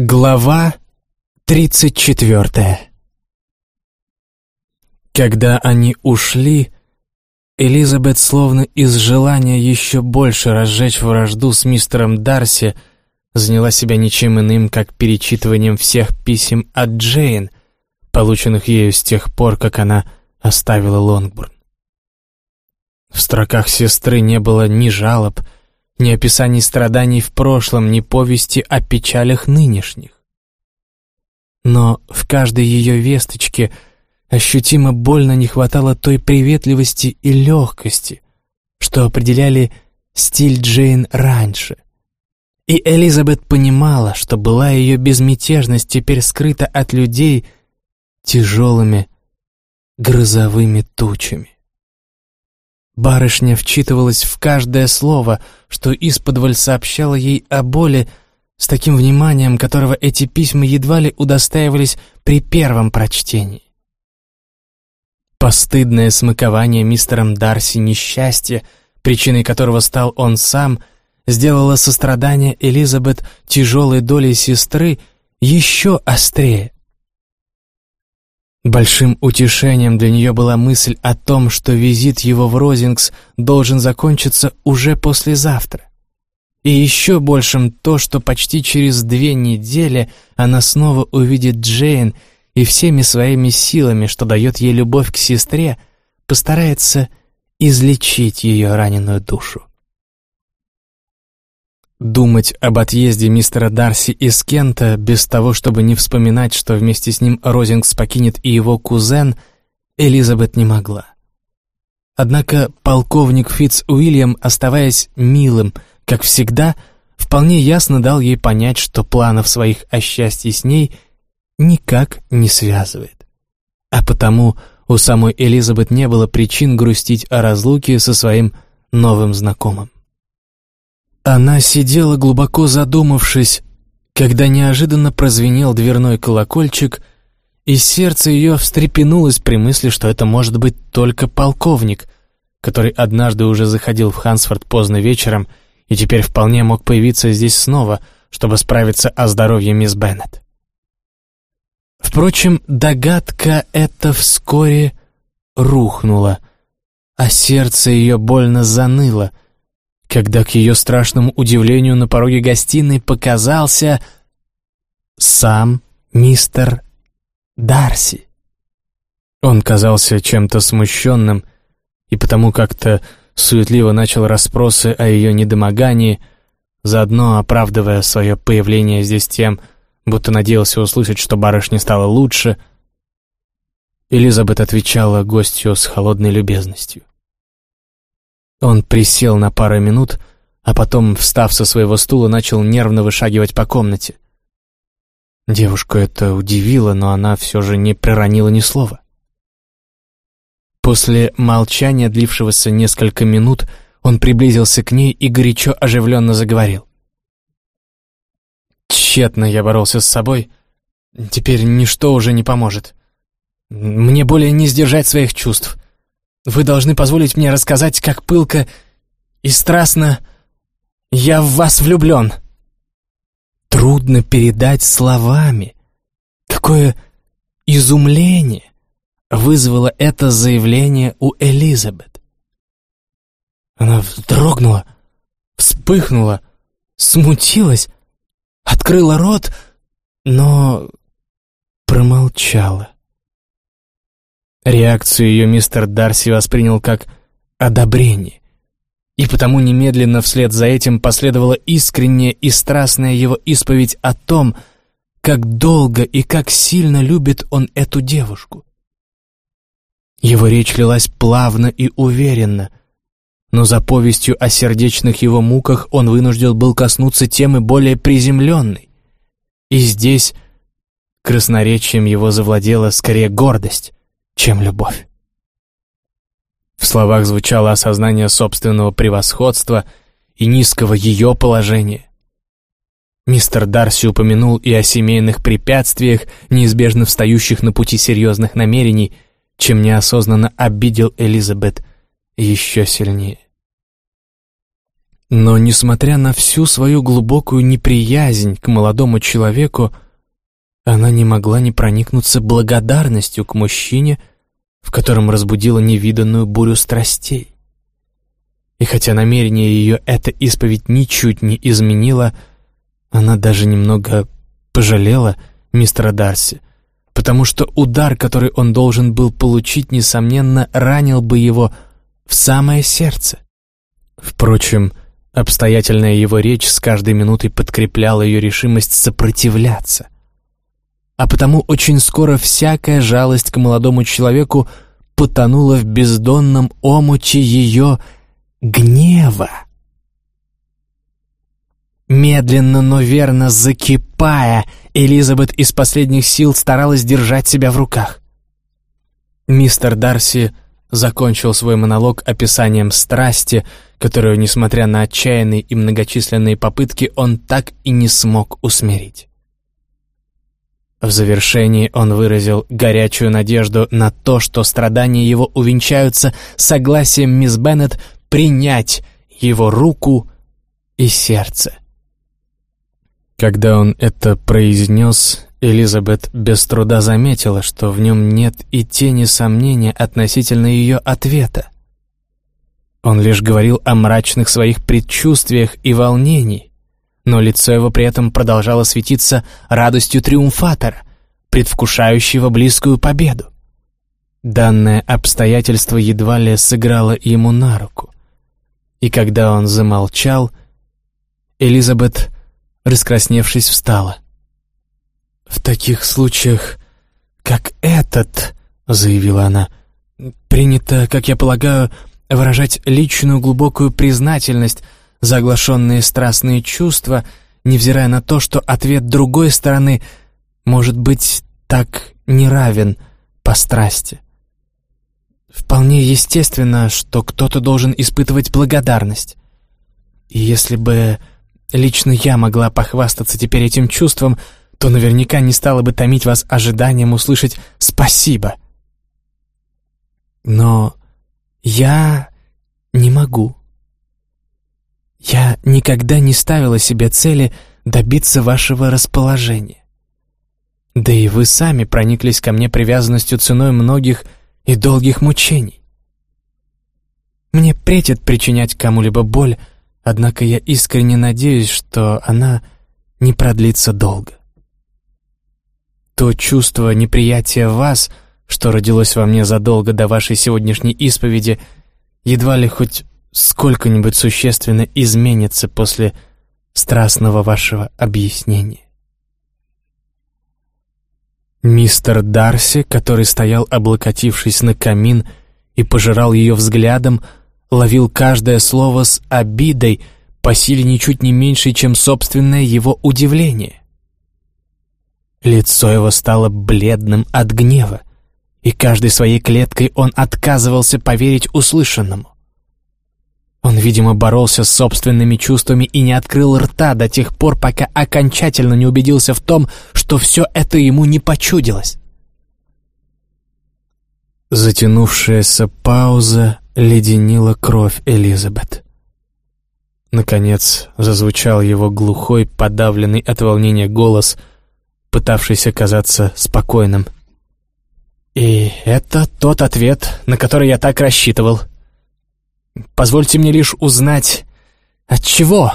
Глава тридцать четвертая Когда они ушли, Элизабет, словно из желания еще больше разжечь вражду с мистером Дарси, заняла себя ничем иным, как перечитыванием всех писем от Джейн, полученных ею с тех пор, как она оставила Лонгбурн. В строках сестры не было ни жалоб, ни описаний страданий в прошлом, ни повести о печалях нынешних. Но в каждой ее весточке ощутимо больно не хватало той приветливости и легкости, что определяли стиль Джейн раньше. И Элизабет понимала, что была ее безмятежность теперь скрыта от людей тяжелыми грозовыми тучами. Барышня вчитывалась в каждое слово, что исподволь сообщала ей о боли, с таким вниманием, которого эти письма едва ли удостаивались при первом прочтении. Постыдное смакование мистером Дарси несчастья, причиной которого стал он сам, сделало сострадание Элизабет тяжелой долей сестры еще острее. Большим утешением для нее была мысль о том, что визит его в Розингс должен закончиться уже послезавтра. И еще большим то, что почти через две недели она снова увидит Джейн и всеми своими силами, что дает ей любовь к сестре, постарается излечить ее раненую душу. Думать об отъезде мистера Дарси из Кента без того, чтобы не вспоминать, что вместе с ним Розингс покинет и его кузен, Элизабет не могла. Однако полковник Фитц Уильям, оставаясь милым, как всегда, вполне ясно дал ей понять, что планов своих о счастье с ней никак не связывает. А потому у самой Элизабет не было причин грустить о разлуке со своим новым знакомым. Она сидела глубоко задумавшись, когда неожиданно прозвенел дверной колокольчик, и сердце ее встрепенулось при мысли, что это может быть только полковник, который однажды уже заходил в Хансфорд поздно вечером и теперь вполне мог появиться здесь снова, чтобы справиться о здоровье мисс Беннет. Впрочем, догадка эта вскоре рухнула, а сердце ее больно заныло — когда к ее страшному удивлению на пороге гостиной показался сам мистер Дарси. Он казался чем-то смущенным и потому как-то суетливо начал расспросы о ее недомогании, заодно оправдывая свое появление здесь тем, будто надеялся услышать, что барышне стало лучше. Элизабет отвечала гостью с холодной любезностью. Он присел на пару минут, а потом, встав со своего стула, начал нервно вышагивать по комнате. Девушку это удивило, но она все же не проронила ни слова. После молчания, длившегося несколько минут, он приблизился к ней и горячо оживленно заговорил. Тщетно я боролся с собой. Теперь ничто уже не поможет. Мне более не сдержать своих чувств. Вы должны позволить мне рассказать, как пылко и страстно я в вас влюблен. Трудно передать словами. Какое изумление вызвало это заявление у Элизабет. Она вздрогнула, вспыхнула, смутилась, открыла рот, но промолчала. Реакцию ее мистер Дарси воспринял как одобрение. И потому немедленно вслед за этим последовала искренняя и страстная его исповедь о том, как долго и как сильно любит он эту девушку. Его речь лилась плавно и уверенно, но за повестью о сердечных его муках он вынужден был коснуться темы более приземленной. И здесь красноречием его завладела скорее гордость, чем любовь. В словах звучало осознание собственного превосходства и низкого ее положения. Мистер Дарси упомянул и о семейных препятствиях, неизбежно встающих на пути серьезных намерений, чем неосознанно обидел Элизабет еще сильнее. Но, несмотря на всю свою глубокую неприязнь к молодому человеку, она не могла не проникнуться благодарностью к мужчине, в котором разбудила невиданную бурю страстей. И хотя намерение ее эта исповедь ничуть не изменила, она даже немного пожалела мистера Дарси, потому что удар, который он должен был получить, несомненно, ранил бы его в самое сердце. Впрочем, обстоятельная его речь с каждой минутой подкрепляла ее решимость сопротивляться. А потому очень скоро всякая жалость к молодому человеку потонула в бездонном омуте ее гнева. Медленно, но верно закипая, Элизабет из последних сил старалась держать себя в руках. Мистер Дарси закончил свой монолог описанием страсти, которую, несмотря на отчаянные и многочисленные попытки, он так и не смог усмирить. В завершении он выразил горячую надежду на то, что страдания его увенчаются согласием мисс Беннет принять его руку и сердце. Когда он это произнес, Элизабет без труда заметила, что в нем нет и тени сомнения относительно ее ответа. Он лишь говорил о мрачных своих предчувствиях и волнении, но лицо его при этом продолжало светиться радостью триумфатора, предвкушающего близкую победу. Данное обстоятельство едва ли сыграло ему на руку. И когда он замолчал, Элизабет, раскрасневшись, встала. «В таких случаях, как этот, — заявила она, — принято, как я полагаю, выражать личную глубокую признательность за оглашенные страстные чувства, невзирая на то, что ответ другой стороны может быть так неравен по страсти. Вполне естественно, что кто-то должен испытывать благодарность. И если бы лично я могла похвастаться теперь этим чувством, то наверняка не стала бы томить вас ожиданием услышать «спасибо». Но я не могу. Я никогда не ставила себе цели добиться вашего расположения. Да и вы сами прониклись ко мне привязанностью ценой многих и долгих мучений. Мне претит причинять кому-либо боль, однако я искренне надеюсь, что она не продлится долго. То чувство неприятия вас, что родилось во мне задолго до вашей сегодняшней исповеди, едва ли хоть сколько-нибудь существенно изменится после страстного вашего объяснения. Мистер Дарси, который стоял, облокотившись на камин, и пожирал ее взглядом, ловил каждое слово с обидой, по силе ничуть не меньшей, чем собственное его удивление. Лицо его стало бледным от гнева, и каждой своей клеткой он отказывался поверить услышанному. Он, видимо, боролся с собственными чувствами и не открыл рта до тех пор, пока окончательно не убедился в том, что все это ему не почудилось. Затянувшаяся пауза леденила кровь Элизабет. Наконец зазвучал его глухой, подавленный от волнения голос, пытавшийся казаться спокойным. «И это тот ответ, на который я так рассчитывал», Позвольте мне лишь узнать, от чего?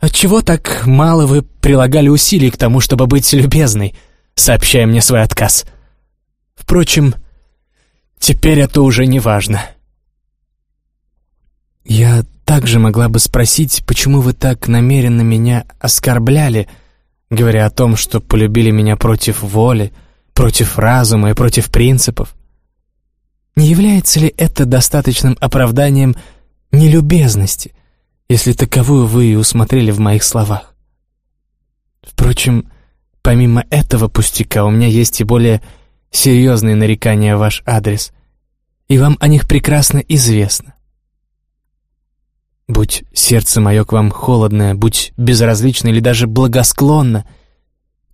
От чего так мало вы прилагали усилий к тому, чтобы быть любезной, сообщая мне свой отказ? Впрочем, теперь это уже не важно. Я также могла бы спросить, почему вы так намеренно меня оскорбляли, говоря о том, что полюбили меня против воли, против разума и против принципов. Не является ли это достаточным оправданием нелюбезности, если таковую вы и усмотрели в моих словах? Впрочем, помимо этого пустяка у меня есть и более серьезные нарекания в ваш адрес, и вам о них прекрасно известно. Будь сердце мое к вам холодное, будь безразлично или даже благосклонно —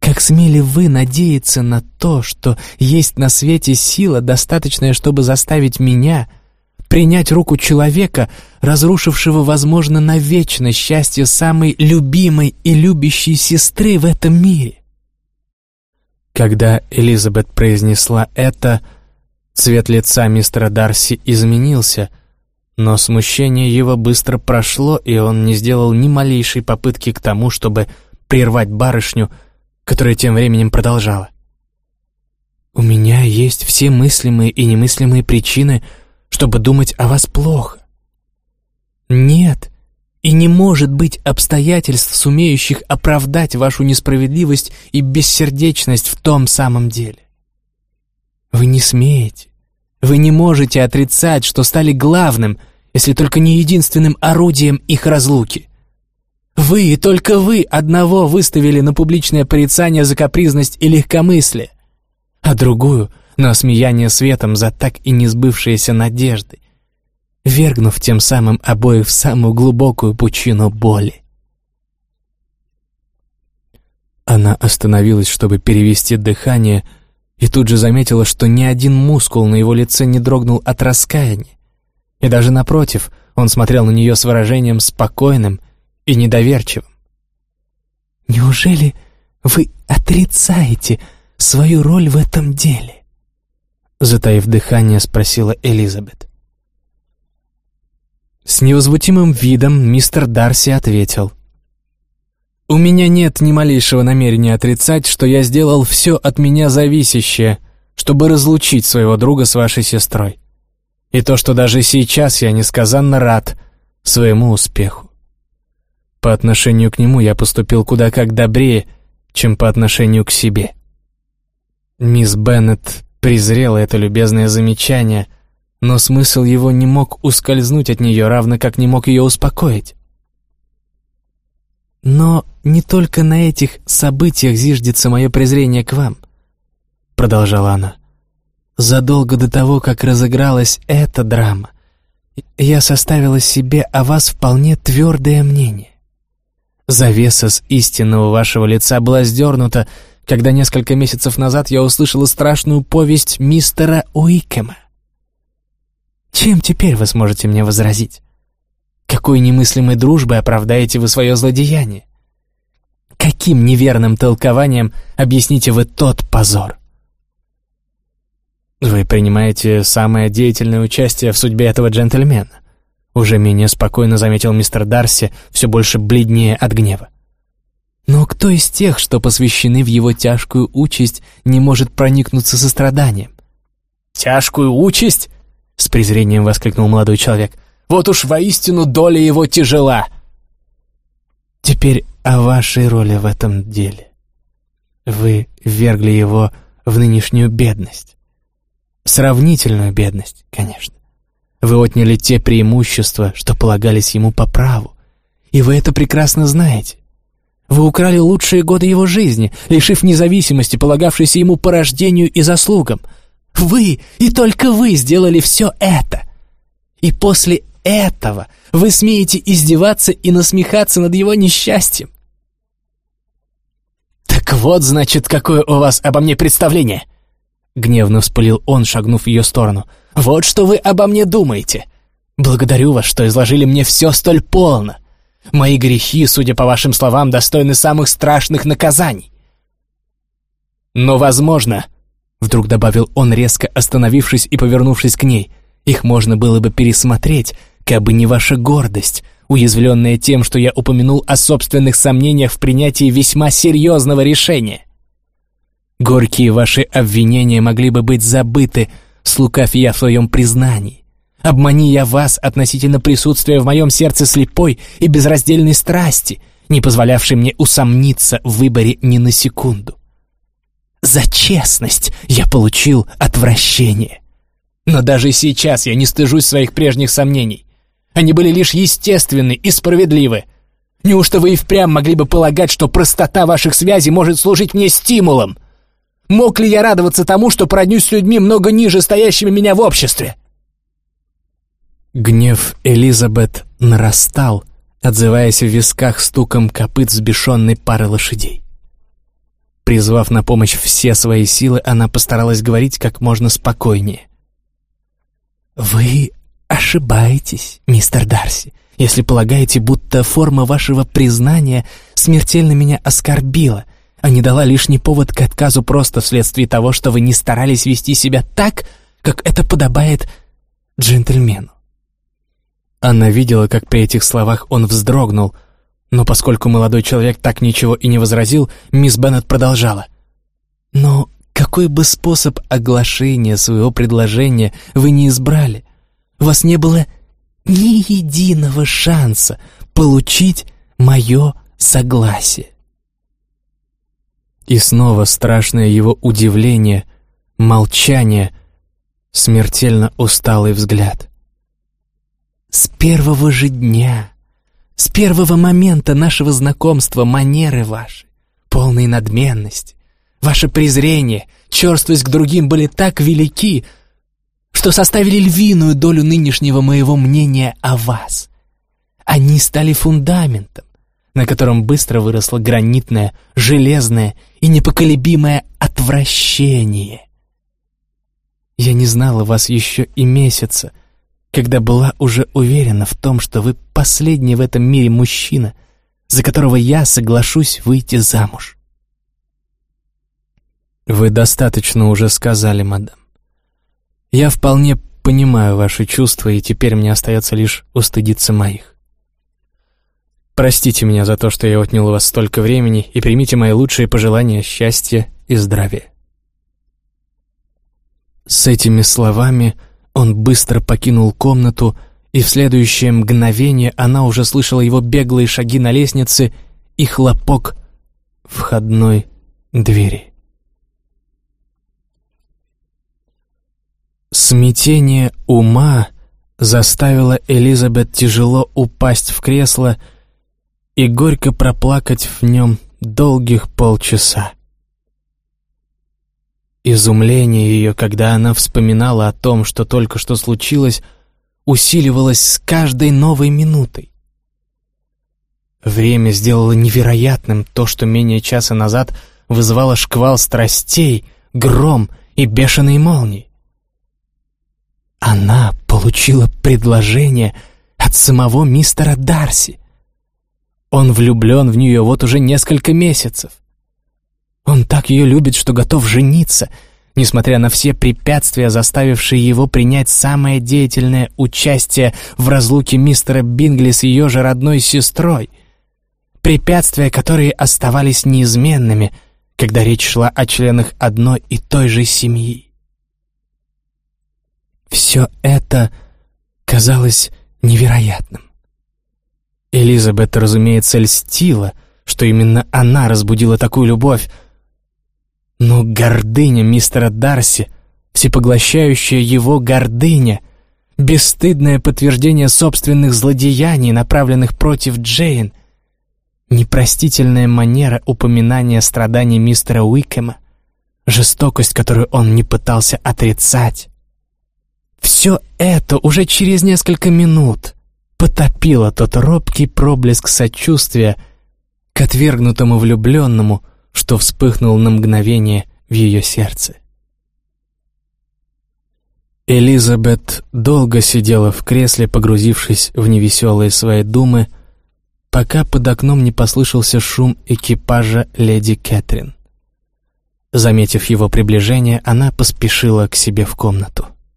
как смели вы надеяться на то, что есть на свете сила, достаточная, чтобы заставить меня принять руку человека, разрушившего, возможно, навечно счастье самой любимой и любящей сестры в этом мире. Когда Элизабет произнесла это, цвет лица мистера Дарси изменился, но смущение его быстро прошло, и он не сделал ни малейшей попытки к тому, чтобы прервать барышню, которая тем временем продолжала. «У меня есть все мыслимые и немыслимые причины, чтобы думать о вас плохо. Нет, и не может быть обстоятельств, сумеющих оправдать вашу несправедливость и бессердечность в том самом деле. Вы не смеете, вы не можете отрицать, что стали главным, если только не единственным орудием их разлуки. Вы и только вы одного выставили на публичное порицание за капризность и легкомыслие, а другую — на смеяние светом за так и не сбывшиеся надежды, вергнув тем самым обоих в самую глубокую пучину боли. Она остановилась, чтобы перевести дыхание, и тут же заметила, что ни один мускул на его лице не дрогнул от раскаяния. И даже напротив, он смотрел на нее с выражением спокойным и недоверчивым. «Неужели вы отрицаете свою роль в этом деле?» Затаив дыхание, спросила Элизабет. С невозмутимым видом мистер Дарси ответил. «У меня нет ни малейшего намерения отрицать, что я сделал все от меня зависящее, чтобы разлучить своего друга с вашей сестрой. И то, что даже сейчас я несказанно рад своему успеху. По отношению к нему я поступил куда как добрее, чем по отношению к себе». Мисс Беннет презрела это любезное замечание — но смысл его не мог ускользнуть от нее, равно как не мог ее успокоить. «Но не только на этих событиях зиждется мое презрение к вам», — продолжала она. «Задолго до того, как разыгралась эта драма, я составила себе о вас вполне твердое мнение. Завеса с истинного вашего лица была сдернута, когда несколько месяцев назад я услышала страшную повесть мистера Уикема. Чем теперь вы сможете мне возразить? Какой немыслимой дружбой оправдаете вы свое злодеяние? Каким неверным толкованием объясните вы тот позор? Вы принимаете самое деятельное участие в судьбе этого джентльмена. Уже менее спокойно заметил мистер Дарси, все больше бледнее от гнева. Но кто из тех, что посвящены в его тяжкую участь, не может проникнуться состраданием? «Тяжкую участь?» С презрением воскликнул молодой человек. «Вот уж воистину доля его тяжела!» «Теперь о вашей роли в этом деле. Вы ввергли его в нынешнюю бедность. Сравнительную бедность, конечно. Вы отняли те преимущества, что полагались ему по праву. И вы это прекрасно знаете. Вы украли лучшие годы его жизни, лишив независимости, полагавшейся ему по рождению и заслугам — вы и только вы сделали все это. И после этого вы смеете издеваться и насмехаться над его несчастьем. «Так вот, значит, какое у вас обо мне представление!» Гневно вспылил он, шагнув в ее сторону. «Вот что вы обо мне думаете! Благодарю вас, что изложили мне все столь полно. Мои грехи, судя по вашим словам, достойны самых страшных наказаний. Но, возможно, Вдруг добавил он, резко остановившись и повернувшись к ней. «Их можно было бы пересмотреть, как бы не ваша гордость, уязвленная тем, что я упомянул о собственных сомнениях в принятии весьма серьезного решения. Горькие ваши обвинения могли бы быть забыты, слукав я в своем признании. Обмани я вас относительно присутствия в моем сердце слепой и безраздельной страсти, не позволявшей мне усомниться в выборе ни на секунду. За честность я получил отвращение. Но даже сейчас я не стыжусь своих прежних сомнений. Они были лишь естественны и справедливы. Неужто вы и впрямь могли бы полагать, что простота ваших связей может служить мне стимулом? Мог ли я радоваться тому, что проднюсь с людьми много ниже стоящими меня в обществе? Гнев Элизабет нарастал, отзываясь в висках стуком копыт взбешенной пары лошадей. Призвав на помощь все свои силы, она постаралась говорить как можно спокойнее. «Вы ошибаетесь, мистер Дарси, если полагаете, будто форма вашего признания смертельно меня оскорбила, а не дала лишний повод к отказу просто вследствие того, что вы не старались вести себя так, как это подобает джентльмену. Она видела, как при этих словах он вздрогнул, но поскольку молодой человек так ничего и не возразил, мисс Беннет продолжала. «Но какой бы способ оглашения своего предложения вы не избрали, у вас не было ни единого шанса получить мое согласие. И снова страшное его удивление, молчание, смертельно усталый взгляд. С первого же дня, с первого момента нашего знакомства манеры ваши, полные надменности, ваше презрение, черствость к другим были так велики, что составили львиную долю нынешнего моего мнения о вас. Они стали фундаментом, на котором быстро выросло гранитное, железное и непоколебимое отвращение. Я не знала вас еще и месяца, когда была уже уверена в том, что вы последний в этом мире мужчина, за которого я соглашусь выйти замуж. Вы достаточно уже сказали, мадам. Я вполне понимаю ваши чувства, и теперь мне остается лишь устыдиться моих. Простите меня за то, что я отнял у вас столько времени, и примите мои лучшие пожелания счастья и здравия. С этими словами он быстро покинул комнату, и в следующее мгновение она уже слышала его беглые шаги на лестнице и хлопок входной двери. Смятение ума заставило Элизабет тяжело упасть в кресло и горько проплакать в нем долгих полчаса. Изумление ее, когда она вспоминала о том, что только что случилось, усиливалось с каждой новой минутой. Время сделало невероятным то, что менее часа назад вызывало шквал страстей, гром и бешеные молнии. Она получила предложение от самого мистера Дарси. Он влюблен в нее вот уже несколько месяцев. Он так ее любит, что готов жениться, несмотря на все препятствия, заставившие его принять самое деятельное участие в разлуке мистера Бингли с ее же родной сестрой. Препятствия, которые оставались неизменными, когда речь шла о членах одной и той же семьи. Все это казалось невероятным. Элизабет, разумеется, льстила, что именно она разбудила такую любовь, но гордыня мистера Дарси, всепоглощающая его гордыня, бесстыдное подтверждение собственных злодеяний, направленных против Джейн, непростительная манера упоминания страданий мистера Уикема, жестокость, которую он не пытался отрицать, все это уже через несколько минут потопило тот робкий проблеск сочувствия к отвергнутому влюбленному, что вспыхнул на мгновение в ее сердце. Элизабет долго сидела в кресле, погрузившись в невеселые свои думы, пока под окном не послышался шум экипажа леди Кэтрин. Заметив его приближение, она поспешила к себе в комнату.